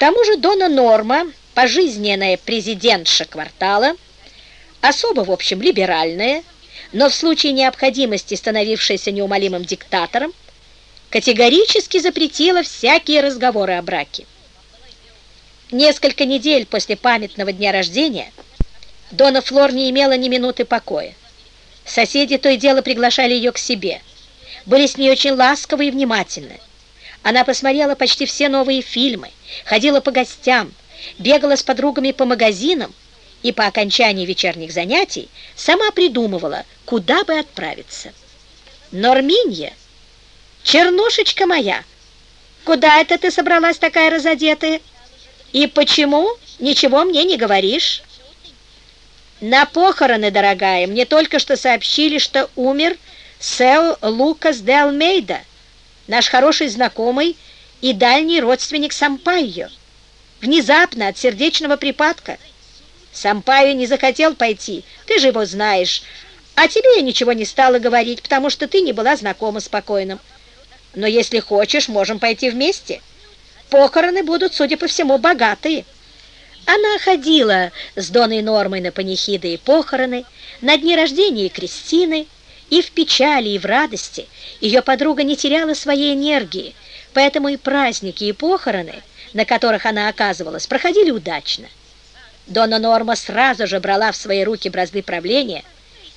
тому же Дона Норма, пожизненная президентша квартала, особо, в общем, либеральная, но в случае необходимости становившаяся неумолимым диктатором, категорически запретила всякие разговоры о браке. Несколько недель после памятного дня рождения Дона Флор не имела ни минуты покоя. Соседи то и дело приглашали ее к себе, были с ней очень ласковы и внимательны. Она посмотрела почти все новые фильмы, ходила по гостям, бегала с подругами по магазинам и по окончании вечерних занятий сама придумывала, куда бы отправиться. «Норминья, чернушечка моя, куда это ты собралась такая разодетая? И почему ничего мне не говоришь?» «На похороны, дорогая, мне только что сообщили, что умер Сео Лукас де Алмейда, наш хороший знакомый и дальний родственник Сампайо. Внезапно, от сердечного припадка. Сампайо не захотел пойти, ты же его знаешь, а тебе я ничего не стала говорить, потому что ты не была знакома с покойным. Но если хочешь, можем пойти вместе. Похороны будут, судя по всему, богатые». Она ходила с Доной Нормой на панихиды и похороны, на дни рождения Кристины, и в печали, и в радости ее подруга не теряла своей энергии, поэтому и праздники, и похороны, на которых она оказывалась, проходили удачно. Дона Норма сразу же брала в свои руки бразды правления,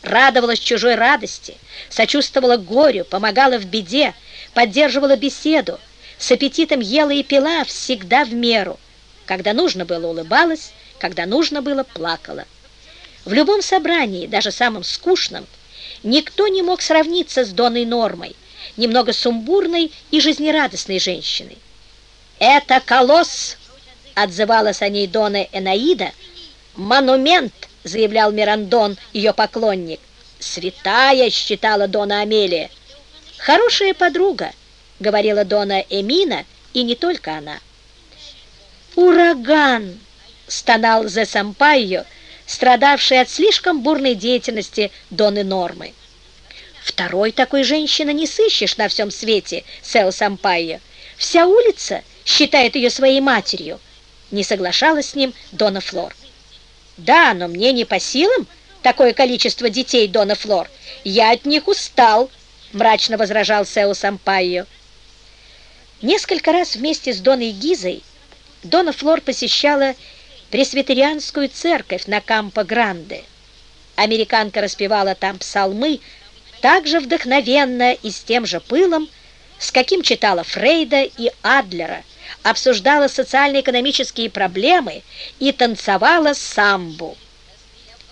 радовалась чужой радости, сочувствовала горю, помогала в беде, поддерживала беседу, с аппетитом ела и пила всегда в меру, когда нужно было улыбалась, когда нужно было плакала. В любом собрании, даже самом скучном, Никто не мог сравниться с Доной Нормой, немного сумбурной и жизнерадостной женщиной. «Это колосс!» — отзывалась о ней Дона Энаида. «Монумент!» — заявлял Мирандон, ее поклонник. «Святая!» — считала Дона Амелия. «Хорошая подруга!» — говорила Дона Эмина, и не только она. «Ураган!» — стонал Зе Сампайо, страдавший от слишком бурной деятельности Доны Нормы. Второй такой женщины не сыщешь на всем свете, Сео Сампайо. Вся улица считает ее своей матерью. Не соглашалась с ним Дона Флор. Да, но мне не по силам такое количество детей, Дона Флор. Я от них устал, мрачно возражал Сео Сампайо. Несколько раз вместе с Доной Гизой Дона Флор посещала пресвитерианскую церковь на Кампо-Гранде. Американка распевала там псалмы так же вдохновенно и с тем же пылом, с каким читала Фрейда и Адлера, обсуждала социально-экономические проблемы и танцевала самбу.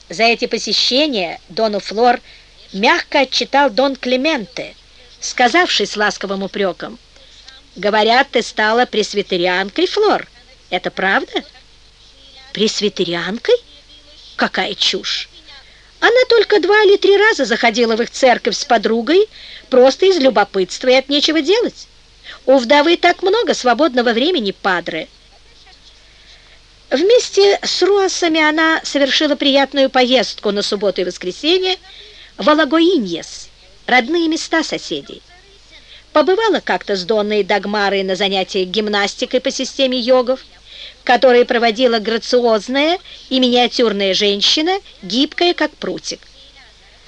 За эти посещения Дону Флор мягко отчитал Дон Клементе, сказавший с ласковым упреком, «Говорят, ты стала пресвитерианкой, Флор. Это правда?» Пресвитерианкой? Какая чушь! Она только два или три раза заходила в их церковь с подругой, просто из любопытства и от нечего делать. У вдовы так много свободного времени, падре. Вместе с Руасами она совершила приятную поездку на субботу и воскресенье в Алагоиньес, родные места соседей. Побывала как-то с Донной Дагмарой на занятиях гимнастикой по системе йогов, которые проводила грациозная и миниатюрная женщина, гибкая, как прутик.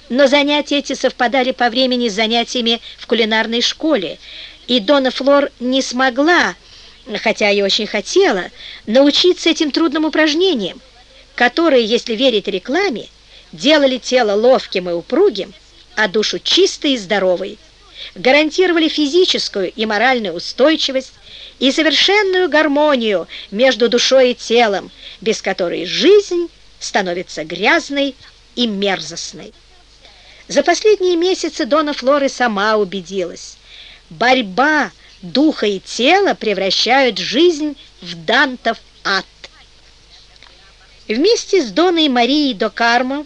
Но занятия эти совпадали по времени с занятиями в кулинарной школе, и Дона Флор не смогла, хотя и очень хотела, научиться этим трудным упражнениям, которые, если верить рекламе, делали тело ловким и упругим, а душу чистой и здоровой, гарантировали физическую и моральную устойчивость, и совершенную гармонию между душой и телом, без которой жизнь становится грязной и мерзостной. За последние месяцы Дона Флоры сама убедилась. Борьба духа и тела превращают жизнь в Дантов ад. Вместе с Доной Марией до Кармо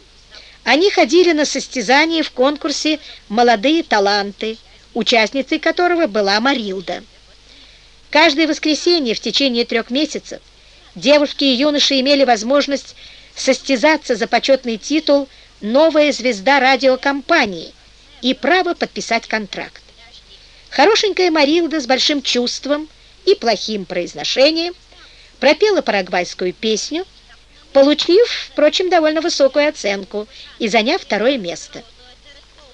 они ходили на состязание в конкурсе «Молодые таланты», участницей которого была Марилда. Каждое воскресенье в течение трех месяцев девушки и юноши имели возможность состязаться за почетный титул «Новая звезда радиокомпании» и право подписать контракт. Хорошенькая Марилда с большим чувством и плохим произношением пропела парагвайскую песню, получив, впрочем, довольно высокую оценку и заняв второе место.